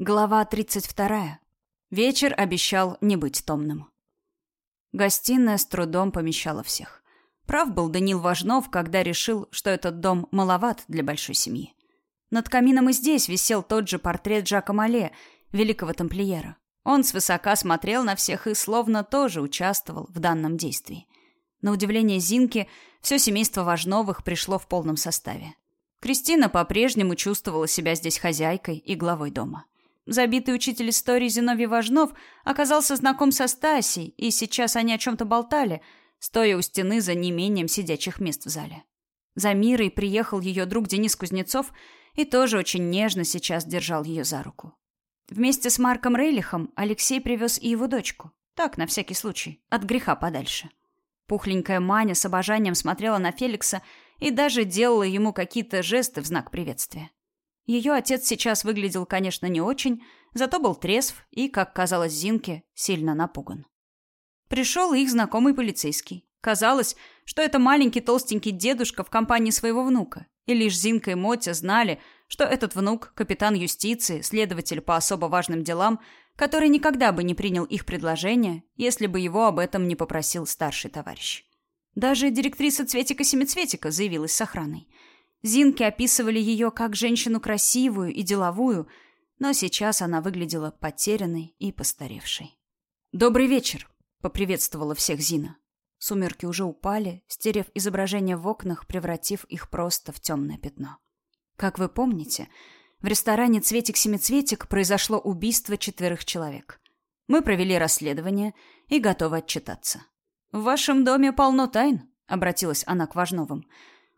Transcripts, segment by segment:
Глава 32. Вечер обещал не быть томным. Гостиная с трудом помещала всех. Прав был Данил Важнов, когда решил, что этот дом маловат для большой семьи. Над камином и здесь висел тот же портрет Жака Мале, великого тамплиера. Он свысока смотрел на всех и словно тоже участвовал в данном действии. На удивление Зинки, все семейство Важновых пришло в полном составе. Кристина по-прежнему чувствовала себя здесь хозяйкой и главой дома. Забитый учитель истории Зиновий Важнов оказался знаком со Стасей, и сейчас они о чем-то болтали, стоя у стены за неимением сидячих мест в зале. За Мирой приехал ее друг Денис Кузнецов и тоже очень нежно сейчас держал ее за руку. Вместе с Марком Рейлихом Алексей привез и его дочку. Так, на всякий случай, от греха подальше. Пухленькая Маня с обожанием смотрела на Феликса и даже делала ему какие-то жесты в знак приветствия. Ее отец сейчас выглядел, конечно, не очень, зато был трезв и, как казалось Зинке, сильно напуган. Пришел их знакомый полицейский. Казалось, что это маленький толстенький дедушка в компании своего внука. И лишь Зинка и Мотя знали, что этот внук – капитан юстиции, следователь по особо важным делам, который никогда бы не принял их предложение, если бы его об этом не попросил старший товарищ. Даже директриса Цветика-Семицветика заявилась с охраной – Зинки описывали ее как женщину красивую и деловую, но сейчас она выглядела потерянной и постаревшей. «Добрый вечер!» — поприветствовала всех Зина. Сумерки уже упали, стерев изображения в окнах, превратив их просто в темное пятно. Как вы помните, в ресторане «Цветик-семицветик» произошло убийство четверых человек. Мы провели расследование и готовы отчитаться. «В вашем доме полно тайн», — обратилась она к Важновым.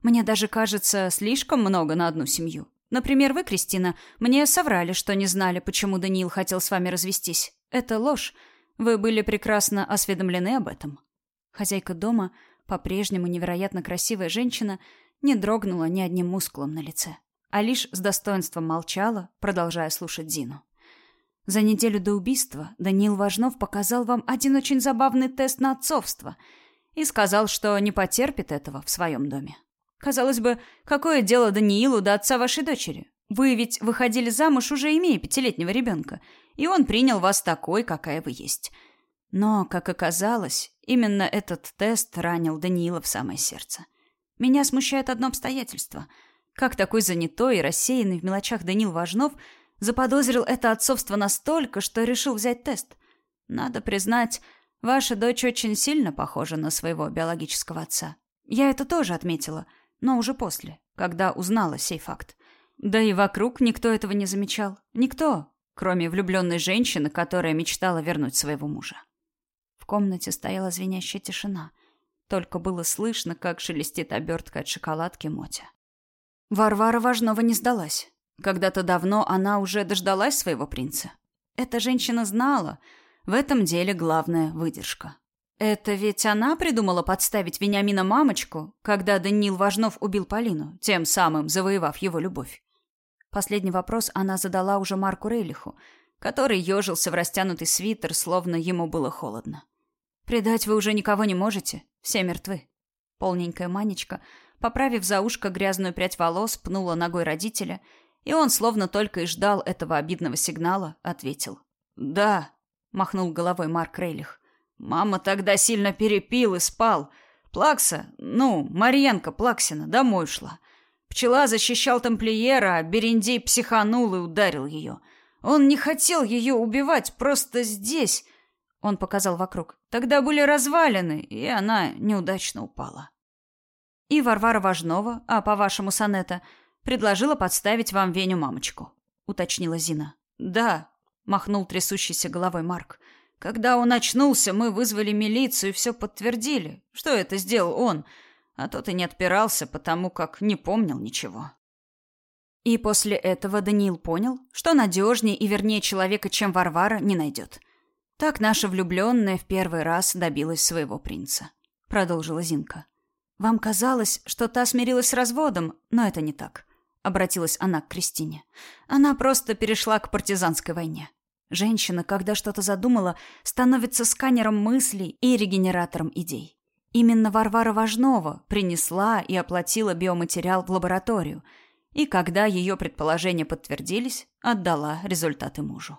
Мне даже кажется, слишком много на одну семью. Например, вы, Кристина, мне соврали, что не знали, почему Даниил хотел с вами развестись. Это ложь. Вы были прекрасно осведомлены об этом. Хозяйка дома, по-прежнему невероятно красивая женщина, не дрогнула ни одним мускулом на лице, а лишь с достоинством молчала, продолжая слушать Зину. За неделю до убийства Даниил Важнов показал вам один очень забавный тест на отцовство и сказал, что не потерпит этого в своем доме. Казалось бы, какое дело Даниилу до отца вашей дочери? Вы ведь выходили замуж, уже имея пятилетнего ребенка, и он принял вас такой, какая вы есть. Но, как оказалось, именно этот тест ранил Даниила в самое сердце. Меня смущает одно обстоятельство. Как такой занятой и рассеянный в мелочах Данил Важнов заподозрил это отцовство настолько, что решил взять тест? Надо признать, ваша дочь очень сильно похожа на своего биологического отца. Я это тоже отметила — но уже после, когда узнала сей факт. Да и вокруг никто этого не замечал. Никто, кроме влюбленной женщины, которая мечтала вернуть своего мужа. В комнате стояла звенящая тишина. Только было слышно, как шелестит обертка от шоколадки Мотя. Варвара Важнова не сдалась. Когда-то давно она уже дождалась своего принца. Эта женщина знала, в этом деле главная выдержка. Это ведь она придумала подставить Вениамина мамочку, когда Даниил Важнов убил Полину, тем самым завоевав его любовь. Последний вопрос она задала уже Марку Рейлиху, который ежился в растянутый свитер, словно ему было холодно. «Предать вы уже никого не можете, все мертвы». Полненькая Манечка, поправив за ушко грязную прядь волос, пнула ногой родителя, и он, словно только и ждал этого обидного сигнала, ответил. «Да», — махнул головой Марк Рейлих. Мама тогда сильно перепил и спал. Плакса, ну, Марьенко Плаксина, домой ушла. Пчела защищал тамплиера, а Берендей психанул и ударил ее. Он не хотел ее убивать, просто здесь... Он показал вокруг. Тогда были развалины, и она неудачно упала. И Варвара Важнова, а по-вашему сонета, предложила подставить вам Веню мамочку, уточнила Зина. Да, махнул трясущейся головой Марк. Когда он очнулся, мы вызвали милицию и все подтвердили, что это сделал он, а тот и не отпирался, потому как не помнил ничего. И после этого Даниил понял, что надежнее и вернее человека, чем Варвара, не найдет. Так наша влюбленная в первый раз добилась своего принца. Продолжила Зинка. Вам казалось, что та смирилась с разводом, но это не так. Обратилась она к Кристине. Она просто перешла к партизанской войне. Женщина, когда что-то задумала, становится сканером мыслей и регенератором идей. Именно Варвара Важнова принесла и оплатила биоматериал в лабораторию. и, когда ее предположения подтвердились, отдала результаты мужу.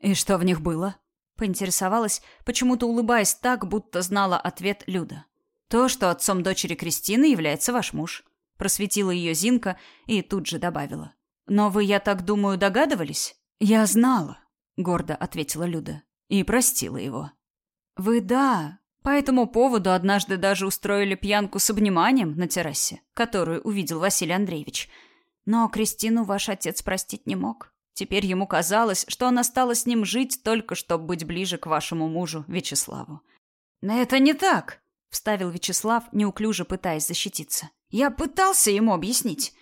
«И что в них было?» — поинтересовалась, почему-то улыбаясь так, будто знала ответ Люда. «То, что отцом дочери Кристины является ваш муж», — просветила ее Зинка и тут же добавила. «Но вы, я так думаю, догадывались?» «Я знала», — гордо ответила Люда, — «и простила его». «Вы да. По этому поводу однажды даже устроили пьянку с обниманием на террасе, которую увидел Василий Андреевич. Но Кристину ваш отец простить не мог. Теперь ему казалось, что она стала с ним жить только чтобы быть ближе к вашему мужу, Вячеславу. «Это не так», — вставил Вячеслав, неуклюже пытаясь защититься. «Я пытался ему объяснить».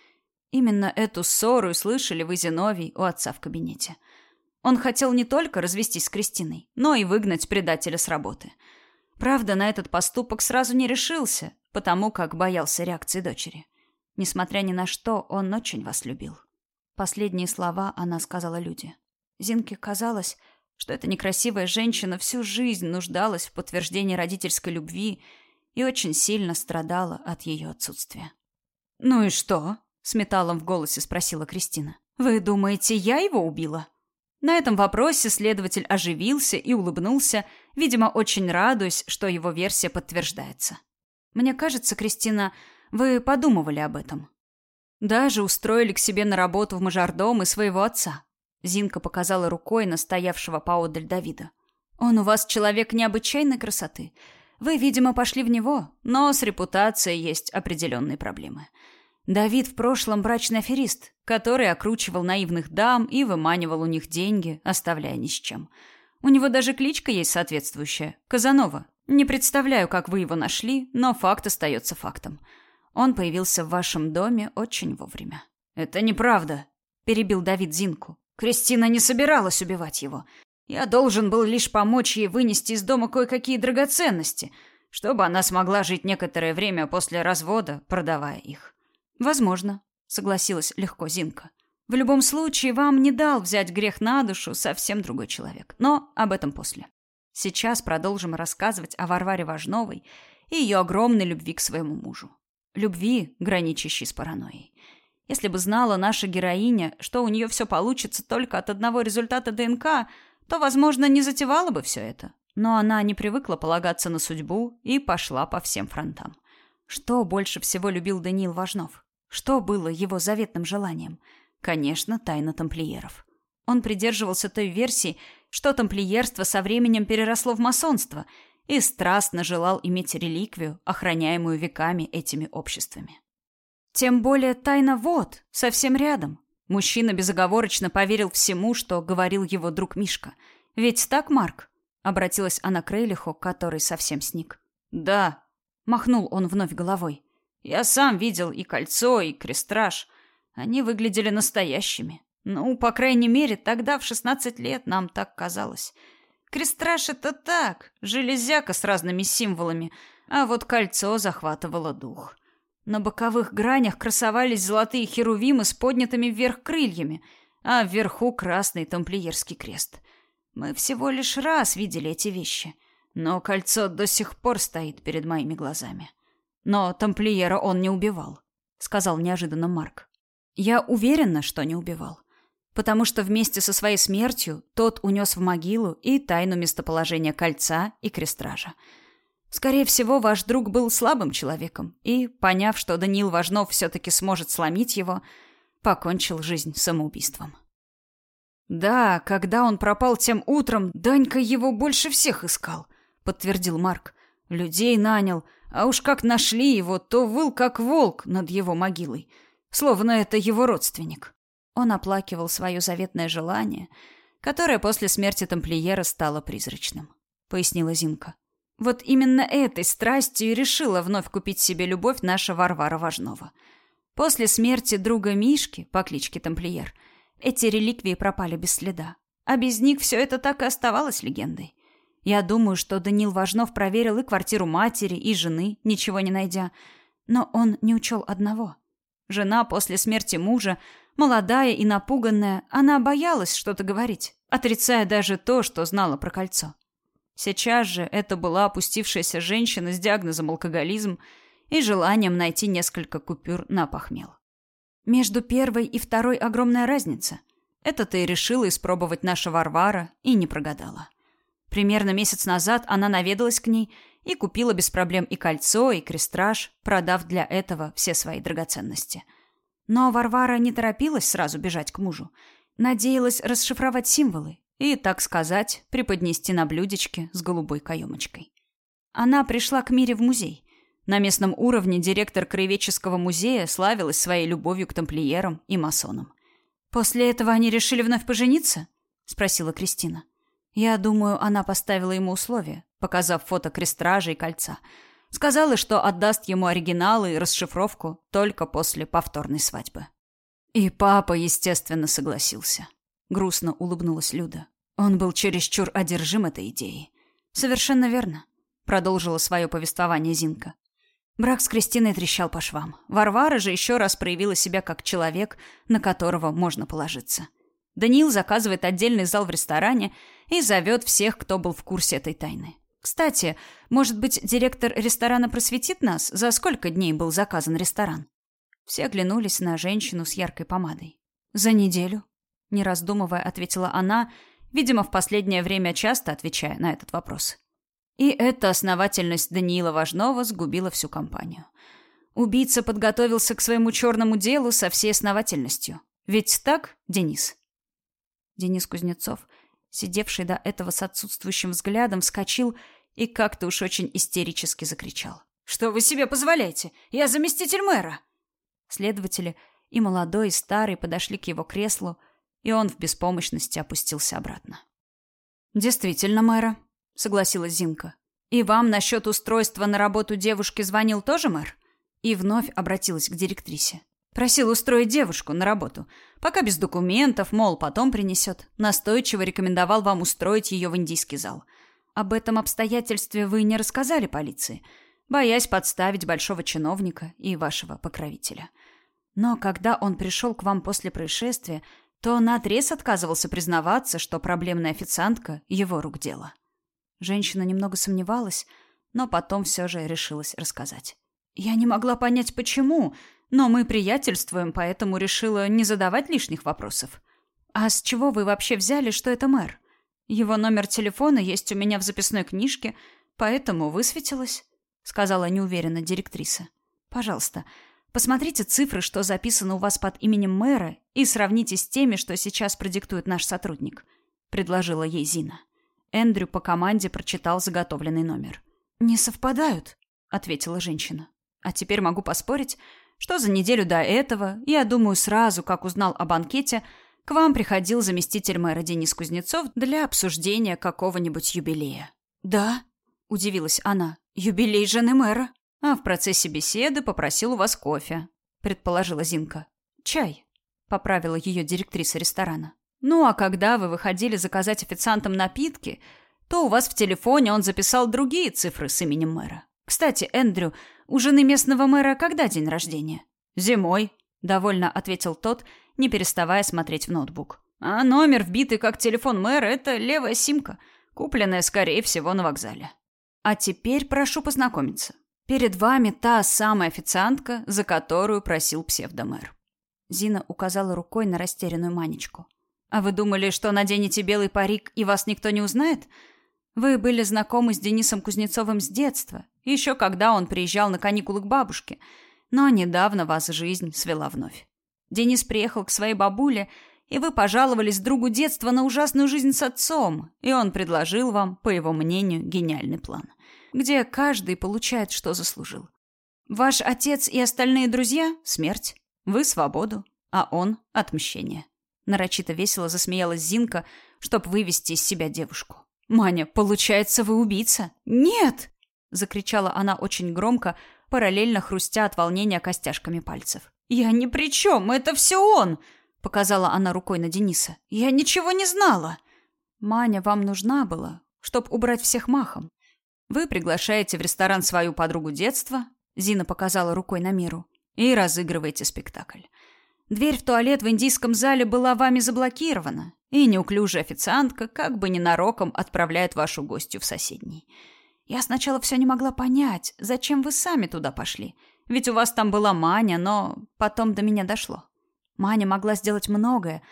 Именно эту ссору слышали вы, Зиновий, у отца в кабинете. Он хотел не только развестись с Кристиной, но и выгнать предателя с работы. Правда, на этот поступок сразу не решился, потому как боялся реакции дочери. Несмотря ни на что, он очень вас любил. Последние слова она сказала Люде. Зинке казалось, что эта некрасивая женщина всю жизнь нуждалась в подтверждении родительской любви и очень сильно страдала от ее отсутствия. «Ну и что?» — с металлом в голосе спросила Кристина. «Вы думаете, я его убила?» На этом вопросе следователь оживился и улыбнулся, видимо, очень радуясь, что его версия подтверждается. Мне кажется, Кристина, вы подумывали об этом. Даже устроили к себе на работу в мажордом и своего отца. Зинка показала рукой на стоявшего поодаль Давида. Он у вас человек необычайной красоты. Вы, видимо, пошли в него, но с репутацией есть определенные проблемы. Давид в прошлом брачный аферист, который окручивал наивных дам и выманивал у них деньги, оставляя ни с чем. У него даже кличка есть соответствующая – Казанова. Не представляю, как вы его нашли, но факт остается фактом. Он появился в вашем доме очень вовремя. «Это неправда», – перебил Давид Зинку. «Кристина не собиралась убивать его. Я должен был лишь помочь ей вынести из дома кое-какие драгоценности, чтобы она смогла жить некоторое время после развода, продавая их. Возможно, согласилась легко Зинка. В любом случае, вам не дал взять грех на душу совсем другой человек. Но об этом после. Сейчас продолжим рассказывать о Варваре Важновой и ее огромной любви к своему мужу. Любви, граничащей с паранойей. Если бы знала наша героиня, что у нее все получится только от одного результата ДНК, то, возможно, не затевала бы все это. Но она не привыкла полагаться на судьбу и пошла по всем фронтам. Что больше всего любил Даниил Важнов? Что было его заветным желанием? Конечно, тайна тамплиеров. Он придерживался той версии, что тамплиерство со временем переросло в масонство и страстно желал иметь реликвию, охраняемую веками этими обществами. Тем более тайна вот, совсем рядом. Мужчина безоговорочно поверил всему, что говорил его друг Мишка. Ведь так, Марк? Обратилась она к Рейлиху, который совсем сник. Да, махнул он вновь головой. Я сам видел и кольцо, и крестраж. Они выглядели настоящими. Ну, по крайней мере, тогда в шестнадцать лет нам так казалось. Крестраж это так, железяка с разными символами, а вот кольцо захватывало дух. На боковых гранях красовались золотые херувимы с поднятыми вверх крыльями, а вверху красный тамплиерский крест. Мы всего лишь раз видели эти вещи, но кольцо до сих пор стоит перед моими глазами. Но тамплиера он не убивал, сказал неожиданно Марк. Я уверена, что не убивал, потому что вместе со своей смертью тот унес в могилу и тайну местоположения кольца и крестража. Скорее всего, ваш друг был слабым человеком и, поняв, что Даниил Важнов все-таки сможет сломить его, покончил жизнь самоубийством. «Да, когда он пропал тем утром, Данька его больше всех искал», — подтвердил Марк. «Людей нанял, а уж как нашли его, то выл как волк над его могилой, словно это его родственник. Он оплакивал свое заветное желание, которое после смерти тамплиера стало призрачным, пояснила Зинка. Вот именно этой страстью и решила вновь купить себе любовь наша Варвара Важнова. После смерти друга Мишки по кличке Тамплиер эти реликвии пропали без следа, а без них все это так и оставалось легендой. Я думаю, что Данил Важнов проверил и квартиру матери, и жены, ничего не найдя. Но он не учел одного. Жена после смерти мужа, молодая и напуганная, она боялась что-то говорить, отрицая даже то, что знала про кольцо. Сейчас же это была опустившаяся женщина с диагнозом алкоголизм и желанием найти несколько купюр на похмел. Между первой и второй огромная разница. Это ты решила испробовать наша Варвара и не прогадала. Примерно месяц назад она наведалась к ней и купила без проблем и кольцо, и крестраж, продав для этого все свои драгоценности. Но Варвара не торопилась сразу бежать к мужу. Надеялась расшифровать символы и, так сказать, преподнести на блюдечке с голубой каемочкой. Она пришла к Мире в музей. На местном уровне директор краеведческого музея славилась своей любовью к тамплиерам и масонам. «После этого они решили вновь пожениться?» — спросила Кристина. Я думаю, она поставила ему условие, показав фото крестража и кольца. Сказала, что отдаст ему оригиналы и расшифровку только после повторной свадьбы. И папа, естественно, согласился. Грустно улыбнулась Люда. Он был чересчур одержим этой идеей. Совершенно верно, продолжила свое повествование Зинка. Брак с Кристиной трещал по швам. Варвара же еще раз проявила себя как человек, на которого можно положиться. Даниил заказывает отдельный зал в ресторане и зовет всех, кто был в курсе этой тайны. Кстати, может быть, директор ресторана просветит нас, за сколько дней был заказан ресторан? Все оглянулись на женщину с яркой помадой. За неделю, не раздумывая, ответила она, видимо, в последнее время часто отвечая на этот вопрос. И эта основательность Даниила Важнова сгубила всю компанию. Убийца подготовился к своему черному делу со всей основательностью. Ведь так, Денис? Денис Кузнецов, сидевший до этого с отсутствующим взглядом, вскочил и как-то уж очень истерически закричал. «Что вы себе позволяете? Я заместитель мэра!» Следователи, и молодой, и старый, подошли к его креслу, и он в беспомощности опустился обратно. «Действительно, мэра», — согласилась Зинка. «И вам насчет устройства на работу девушки звонил тоже мэр?» И вновь обратилась к директрисе. Просил устроить девушку на работу. Пока без документов, мол, потом принесет. Настойчиво рекомендовал вам устроить ее в индийский зал. Об этом обстоятельстве вы не рассказали полиции, боясь подставить большого чиновника и вашего покровителя. Но когда он пришел к вам после происшествия, то наотрез отказывался признаваться, что проблемная официантка — его рук дело. Женщина немного сомневалась, но потом все же решилась рассказать. «Я не могла понять, почему, но мы приятельствуем, поэтому решила не задавать лишних вопросов. А с чего вы вообще взяли, что это мэр? Его номер телефона есть у меня в записной книжке, поэтому высветилось, сказала неуверенно директриса. Пожалуйста, посмотрите цифры, что записано у вас под именем мэра, и сравните с теми, что сейчас продиктует наш сотрудник, предложила ей Зина. Эндрю по команде прочитал заготовленный номер. Не совпадают, ответила женщина. А теперь могу поспорить, что за неделю до этого, я думаю, сразу, как узнал о банкете, к вам приходил заместитель мэра Денис Кузнецов для обсуждения какого-нибудь юбилея. «Да?» – удивилась она. «Юбилей жены мэра?» «А в процессе беседы попросил у вас кофе», – предположила Зинка. «Чай», – поправила ее директриса ресторана. «Ну, а когда вы выходили заказать официантам напитки, то у вас в телефоне он записал другие цифры с именем мэра. Кстати, Эндрю, у жены местного мэра когда день рождения? Зимой, довольно ответил тот, не переставая смотреть в ноутбук. А номер, вбитый как телефон мэра, это левая симка, купленная, скорее всего, на вокзале. А теперь прошу познакомиться. Перед вами та самая официантка, за которую просил псевдомэр. Зина указала рукой на растерянную Манечку. А вы думали, что наденете белый парик и вас никто не узнает? Вы были знакомы с Денисом Кузнецовым с детства, еще когда он приезжал на каникулы к бабушке, но недавно вас жизнь свела вновь. Денис приехал к своей бабуле, и вы пожаловались другу детства на ужасную жизнь с отцом, и он предложил вам, по его мнению, гениальный план, где каждый получает, что заслужил. Ваш отец и остальные друзья — смерть, вы — свободу, а он — отмщение. Нарочито весело засмеялась Зинка, чтобы вывести из себя девушку. «Маня, получается, вы убийца?» «Нет!» — закричала она очень громко, параллельно хрустя от волнения костяшками пальцев. «Я ни при чем, это все он!» — показала она рукой на Дениса. «Я ничего не знала!» «Маня вам нужна была, чтоб убрать всех махом. Вы приглашаете в ресторан свою подругу детства, Зина показала рукой на Миру, и разыгрываете спектакль. Дверь в туалет в индийском зале была вами заблокирована, и неуклюжая официантка как бы ненароком отправляет вашу гостью в соседний. Я сначала все не могла понять, зачем вы сами туда пошли. Ведь у вас там была Маня, но потом до меня дошло. Маня могла сделать многое,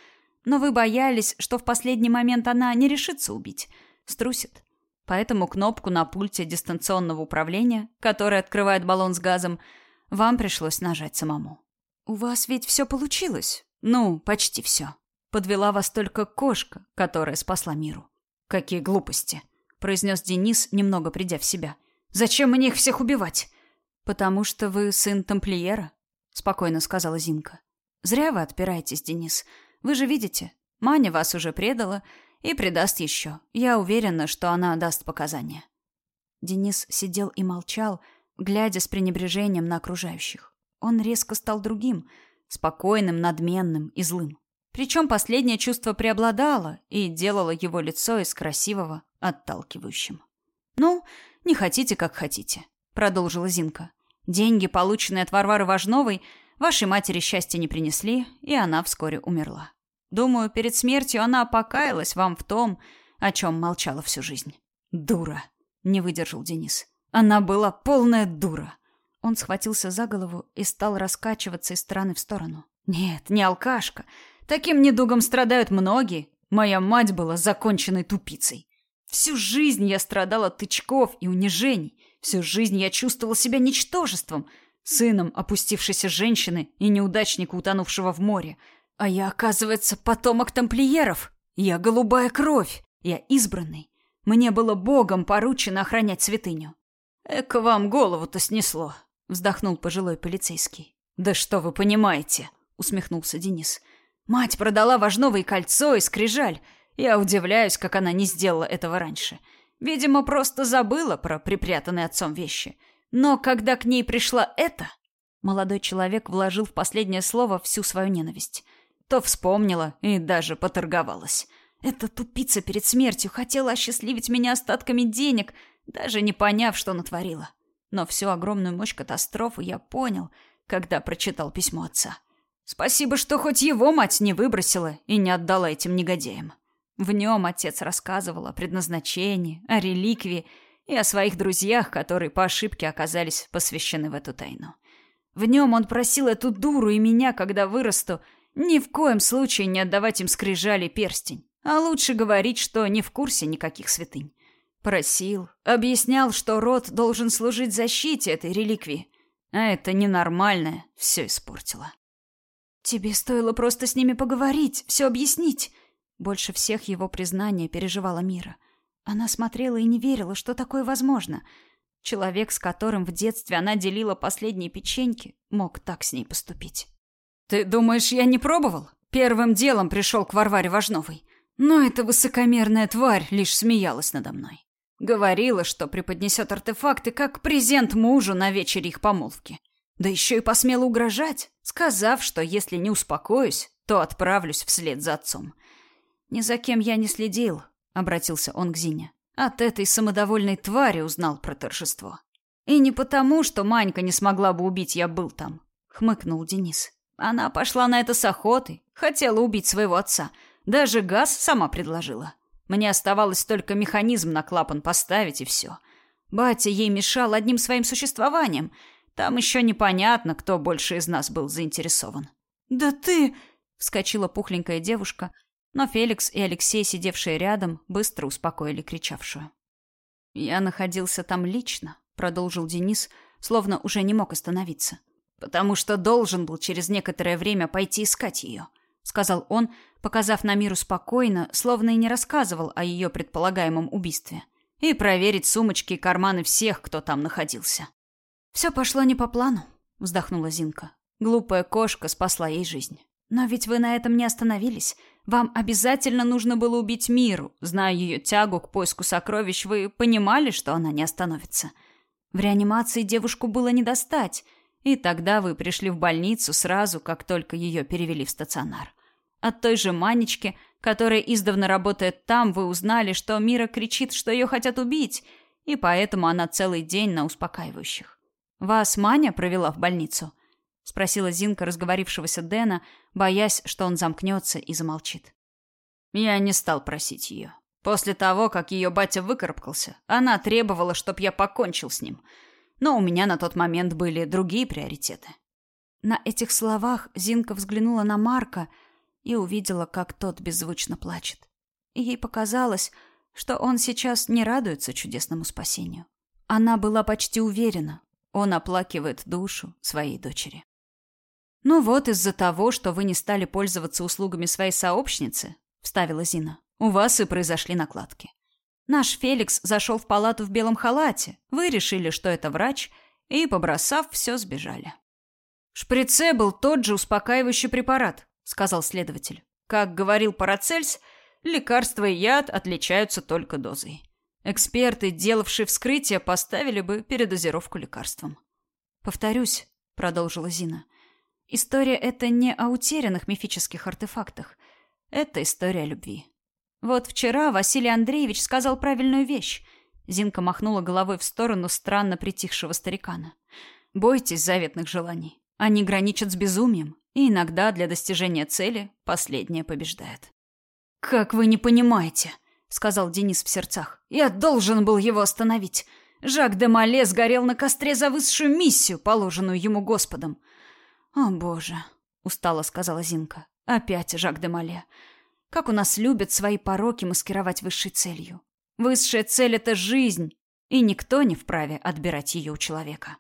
но вы боялись, что в последний момент она не решится убить, струсит. Поэтому кнопку на пульте дистанционного управления, который открывает баллон с газом, вам пришлось нажать самому. У вас ведь все получилось. Ну, почти все. Подвела вас только кошка, которая спасла миру. Какие глупости, произнес Денис, немного придя в себя. Зачем мне их всех убивать? Потому что вы сын тамплиера, спокойно сказала Зинка. Зря вы отпираетесь, Денис. Вы же видите, Маня вас уже предала и предаст еще. Я уверена, что она даст показания. Денис сидел и молчал, глядя с пренебрежением на окружающих. Он резко стал другим, спокойным, надменным и злым. Причем последнее чувство преобладало и делало его лицо из красивого отталкивающим. «Ну, не хотите, как хотите», — продолжила Зинка. «Деньги, полученные от Варвары Важновой, вашей матери счастья не принесли, и она вскоре умерла. Думаю, перед смертью она покаялась вам в том, о чем молчала всю жизнь. Дура, не выдержал Денис. Она была полная дура. Он схватился за голову и стал раскачиваться из стороны в сторону. Нет, не алкашка. Таким недугом страдают многие. Моя мать была законченной тупицей. Всю жизнь я страдала от тычков и унижений. Всю жизнь я чувствовала себя ничтожеством, сыном опустившейся женщины и неудачника, утонувшего в море. А я, оказывается, потомок тамплиеров. Я голубая кровь. Я избранный. Мне было богом поручено охранять святыню. Эк, вам голову-то снесло, вздохнул пожилой полицейский. Да что вы понимаете, усмехнулся Денис. Мать продала важновое кольцо и скрижаль. Я удивляюсь, как она не сделала этого раньше. Видимо, просто забыла про припрятанные отцом вещи. Но когда к ней пришла эта, молодой человек вложил в последнее слово всю свою ненависть то вспомнила и даже поторговалась. Эта тупица перед смертью хотела осчастливить меня остатками денег, даже не поняв, что натворила. Но всю огромную мощь катастрофы я понял, когда прочитал письмо отца. Спасибо, что хоть его мать не выбросила и не отдала этим негодяям. В нем отец рассказывал о предназначении, о реликвии и о своих друзьях, которые по ошибке оказались посвящены в эту тайну. В нем он просил эту дуру и меня, когда вырасту, ни в коем случае не отдавать им скрижали перстень, а лучше говорить, что не в курсе никаких святынь. Просил, объяснял, что род должен служить защите этой реликвии, а это ненормальное все испортило. Тебе стоило просто с ними поговорить, все объяснить. Больше всех его признания переживала Мира. Она смотрела и не верила, что такое возможно. Человек, с которым в детстве она делила последние печеньки, мог так с ней поступить. Ты думаешь, я не пробовал? Первым делом пришел к Варваре Важновой. Но эта высокомерная тварь лишь смеялась надо мной. Говорила, что преподнесет артефакты как презент мужу на вечере их помолвки. Да еще и посмела угрожать, сказав, что если не успокоюсь, то отправлюсь вслед за отцом. «Ни за кем я не следил», — обратился он к Зине. «От этой самодовольной твари узнал про торжество. И не потому, что Манька не смогла бы убить, я был там», — хмыкнул Денис. Она пошла на это с охотой, хотела убить своего отца. Даже газ сама предложила. Мне оставалось только механизм на клапан поставить и все. Батя ей мешал одним своим существованием. Там еще непонятно, кто больше из нас был заинтересован. «Да ты...» — вскочила пухленькая девушка, но Феликс и Алексей, сидевшие рядом, быстро успокоили кричавшую. «Я находился там лично», — продолжил Денис, словно уже не мог остановиться потому что должен был через некоторое время пойти искать ее», — сказал он, показав на миру спокойно, словно и не рассказывал о ее предполагаемом убийстве, и проверить сумочки и карманы всех, кто там находился. «Все пошло не по плану», — вздохнула Зинка. «Глупая кошка спасла ей жизнь. Но ведь вы на этом не остановились. Вам обязательно нужно было убить Миру. Зная ее тягу к поиску сокровищ, вы понимали, что она не остановится. В реанимации девушку было не достать, и тогда вы пришли в больницу сразу, как только ее перевели в стационар. От той же Манечки, которая издавна работает там, вы узнали, что Мира кричит, что ее хотят убить, и поэтому она целый день на успокаивающих. Вас Маня провела в больницу? Спросила Зинка разговорившегося Дэна, боясь, что он замкнется и замолчит. Я не стал просить ее. После того, как ее батя выкарабкался, она требовала, чтоб я покончил с ним — но у меня на тот момент были другие приоритеты. На этих словах Зинка взглянула на Марка и увидела, как тот беззвучно плачет. И ей показалось, что он сейчас не радуется чудесному спасению. Она была почти уверена, он оплакивает душу своей дочери. «Ну вот из-за того, что вы не стали пользоваться услугами своей сообщницы», — вставила Зина, — «у вас и произошли накладки. Наш Феликс зашел в палату в белом халате, вы решили, что это врач, и, побросав, все сбежали». «В шприце был тот же успокаивающий препарат», — сказал следователь. «Как говорил Парацельс, лекарство и яд отличаются только дозой. Эксперты, делавшие вскрытие, поставили бы передозировку лекарством. «Повторюсь», — продолжила Зина, — «история эта не о утерянных мифических артефактах. Это история любви. Вот вчера Василий Андреевич сказал правильную вещь. Зинка махнула головой в сторону странно притихшего старикана. «Бойтесь заветных желаний. Они граничат с безумием, и иногда для достижения цели последнее побеждает». «Как вы не понимаете?» сказал Денис в сердцах. Я должен был его остановить. Жак де Мале сгорел на костре за высшую миссию, положенную ему Господом. О, боже, устало сказала Зинка. Опять Жак де Мале. Как у нас любят свои пороки маскировать высшей целью. Высшая цель это жизнь, и никто не вправе отбирать ее у человека.